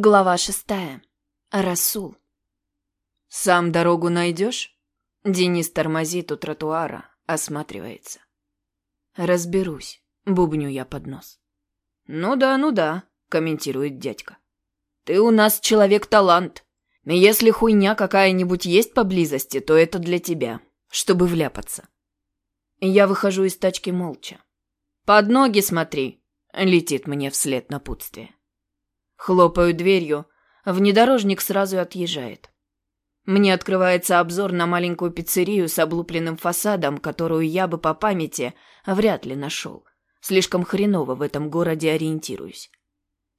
Глава шестая. Расул. «Сам дорогу найдешь?» Денис тормозит у тротуара, осматривается. «Разберусь», — бубню я под нос. «Ну да, ну да», — комментирует дядька. «Ты у нас человек-талант. Если хуйня какая-нибудь есть поблизости, то это для тебя, чтобы вляпаться». Я выхожу из тачки молча. «Под ноги смотри», — летит мне вслед напутствие. Хлопаю дверью, внедорожник сразу отъезжает. Мне открывается обзор на маленькую пиццерию с облупленным фасадом, которую я бы по памяти вряд ли нашел. Слишком хреново в этом городе ориентируюсь.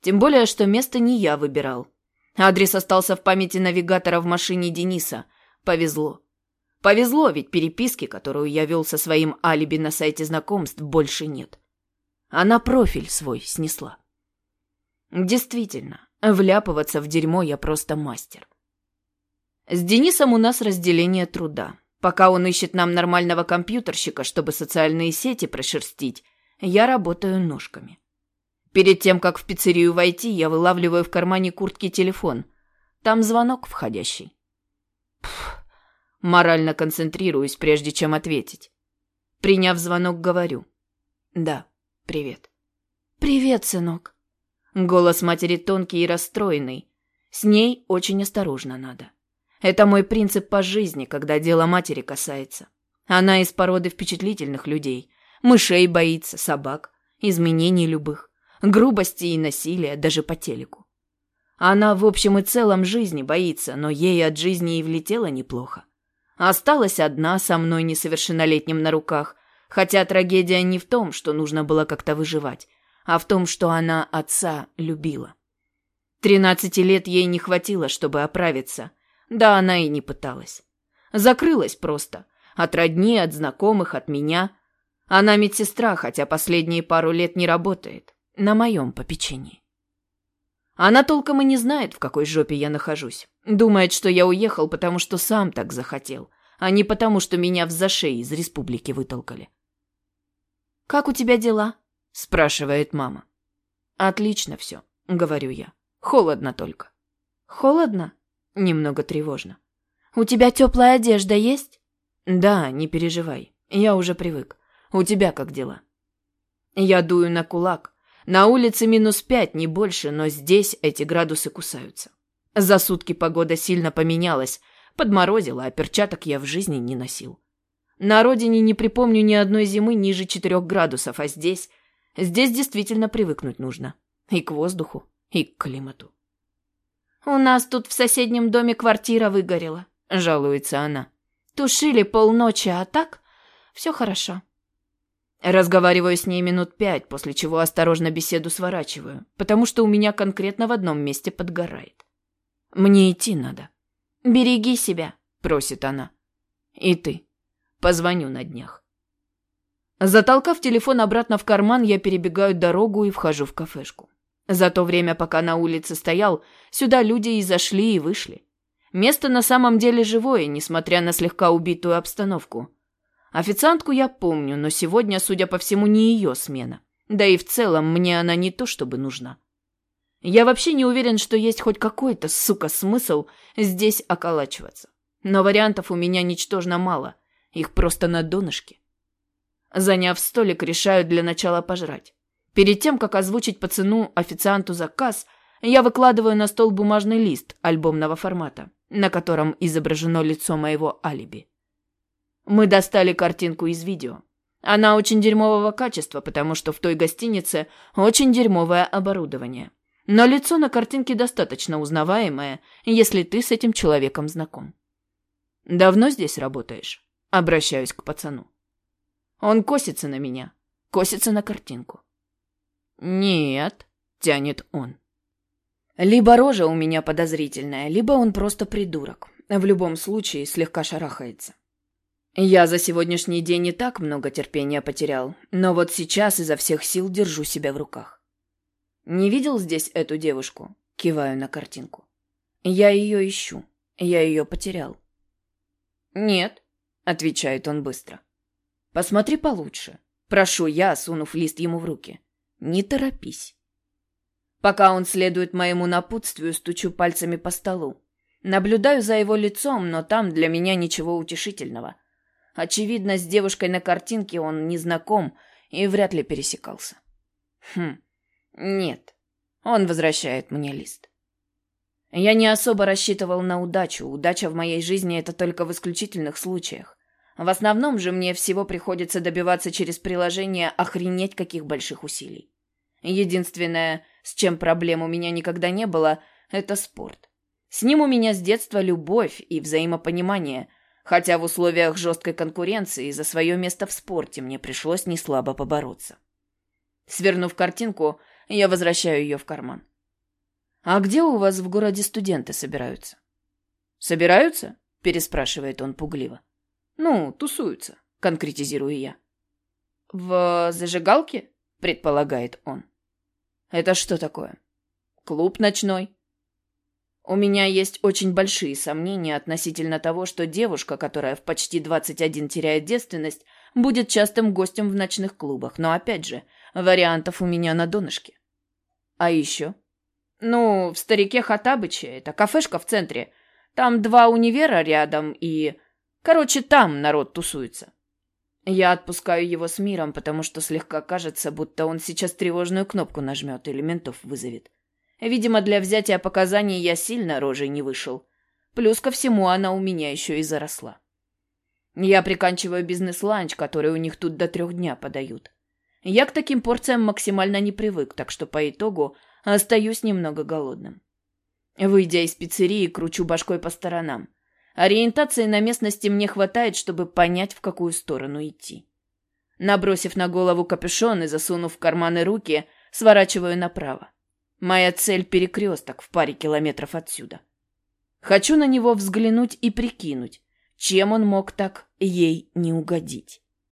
Тем более, что место не я выбирал. Адрес остался в памяти навигатора в машине Дениса. Повезло. Повезло, ведь переписки, которую я вел со своим алиби на сайте знакомств, больше нет. Она профиль свой снесла. Действительно, вляпываться в дерьмо я просто мастер. С Денисом у нас разделение труда. Пока он ищет нам нормального компьютерщика, чтобы социальные сети прошерстить, я работаю ножками. Перед тем, как в пиццерию войти, я вылавливаю в кармане куртки телефон. Там звонок входящий. Пф, морально концентрируюсь, прежде чем ответить. Приняв звонок, говорю. «Да, привет». «Привет, сынок», Голос матери тонкий и расстроенный. С ней очень осторожно надо. Это мой принцип по жизни, когда дело матери касается. Она из породы впечатлительных людей. Мышей боится, собак, изменений любых, грубости и насилия даже по телеку. Она в общем и целом жизни боится, но ей от жизни и влетело неплохо. Осталась одна со мной несовершеннолетним на руках, хотя трагедия не в том, что нужно было как-то выживать, а в том, что она отца любила. Тринадцати лет ей не хватило, чтобы оправиться. Да она и не пыталась. Закрылась просто. От родни, от знакомых, от меня. Она медсестра, хотя последние пару лет не работает. На моем попечении. Она толком и не знает, в какой жопе я нахожусь. Думает, что я уехал, потому что сам так захотел, а не потому, что меня в зашей из республики вытолкали. «Как у тебя дела?» — спрашивает мама. «Отлично все», — говорю я. «Холодно только». «Холодно?» Немного тревожно. «У тебя теплая одежда есть?» «Да, не переживай. Я уже привык. У тебя как дела?» Я дую на кулак. На улице минус пять, не больше, но здесь эти градусы кусаются. За сутки погода сильно поменялась. Подморозила, а перчаток я в жизни не носил. На родине не припомню ни одной зимы ниже четырех градусов, а здесь Здесь действительно привыкнуть нужно. И к воздуху, и к климату. «У нас тут в соседнем доме квартира выгорела», — жалуется она. «Тушили полночи, а так все хорошо». Разговариваю с ней минут пять, после чего осторожно беседу сворачиваю, потому что у меня конкретно в одном месте подгорает. Мне идти надо. «Береги себя», — просит она. «И ты. Позвоню на днях». Затолкав телефон обратно в карман, я перебегаю дорогу и вхожу в кафешку. За то время, пока на улице стоял, сюда люди и зашли, и вышли. Место на самом деле живое, несмотря на слегка убитую обстановку. Официантку я помню, но сегодня, судя по всему, не ее смена. Да и в целом мне она не то чтобы нужна. Я вообще не уверен, что есть хоть какой-то, сука, смысл здесь околачиваться. Но вариантов у меня ничтожно мало. Их просто на донышке. Заняв столик, решаю для начала пожрать. Перед тем, как озвучить пацану официанту заказ, я выкладываю на стол бумажный лист альбомного формата, на котором изображено лицо моего алиби. Мы достали картинку из видео. Она очень дерьмового качества, потому что в той гостинице очень дерьмовое оборудование. Но лицо на картинке достаточно узнаваемое, если ты с этим человеком знаком. «Давно здесь работаешь?» Обращаюсь к пацану. Он косится на меня, косится на картинку. «Нет», — тянет он. Либо рожа у меня подозрительная, либо он просто придурок. В любом случае, слегка шарахается. Я за сегодняшний день не так много терпения потерял, но вот сейчас изо всех сил держу себя в руках. «Не видел здесь эту девушку?» — киваю на картинку. «Я ее ищу. Я ее потерял». «Нет», — отвечает он быстро. Посмотри получше. Прошу я, сунув лист ему в руки. Не торопись. Пока он следует моему напутствию, стучу пальцами по столу. Наблюдаю за его лицом, но там для меня ничего утешительного. Очевидно, с девушкой на картинке он не знаком и вряд ли пересекался. Хм, нет. Он возвращает мне лист. Я не особо рассчитывал на удачу. Удача в моей жизни — это только в исключительных случаях. В основном же мне всего приходится добиваться через приложение охренеть каких больших усилий. Единственное, с чем проблем у меня никогда не было, это спорт. С ним у меня с детства любовь и взаимопонимание, хотя в условиях жесткой конкуренции за свое место в спорте мне пришлось неслабо побороться. Свернув картинку, я возвращаю ее в карман. «А где у вас в городе студенты собираются?» «Собираются?» – переспрашивает он пугливо. «Ну, тусуются», – конкретизирую я. «В зажигалке?» – предполагает он. «Это что такое?» «Клуб ночной». У меня есть очень большие сомнения относительно того, что девушка, которая в почти 21 теряет девственность, будет частым гостем в ночных клубах. Но опять же, вариантов у меня на донышке. А еще? Ну, в Старике Хатабыче, это кафешка в центре. Там два универа рядом и... Короче, там народ тусуется. Я отпускаю его с миром, потому что слегка кажется, будто он сейчас тревожную кнопку нажмет или ментов вызовет. Видимо, для взятия показаний я сильно рожей не вышел. Плюс ко всему она у меня еще и заросла. Я приканчиваю бизнес-ланч, который у них тут до трех дня подают. Я к таким порциям максимально не привык, так что по итогу остаюсь немного голодным. Выйдя из пиццерии, кручу башкой по сторонам. Ориентации на местности мне хватает, чтобы понять, в какую сторону идти. Набросив на голову капюшон и засунув в карманы руки, сворачиваю направо. Моя цель — перекресток в паре километров отсюда. Хочу на него взглянуть и прикинуть, чем он мог так ей не угодить.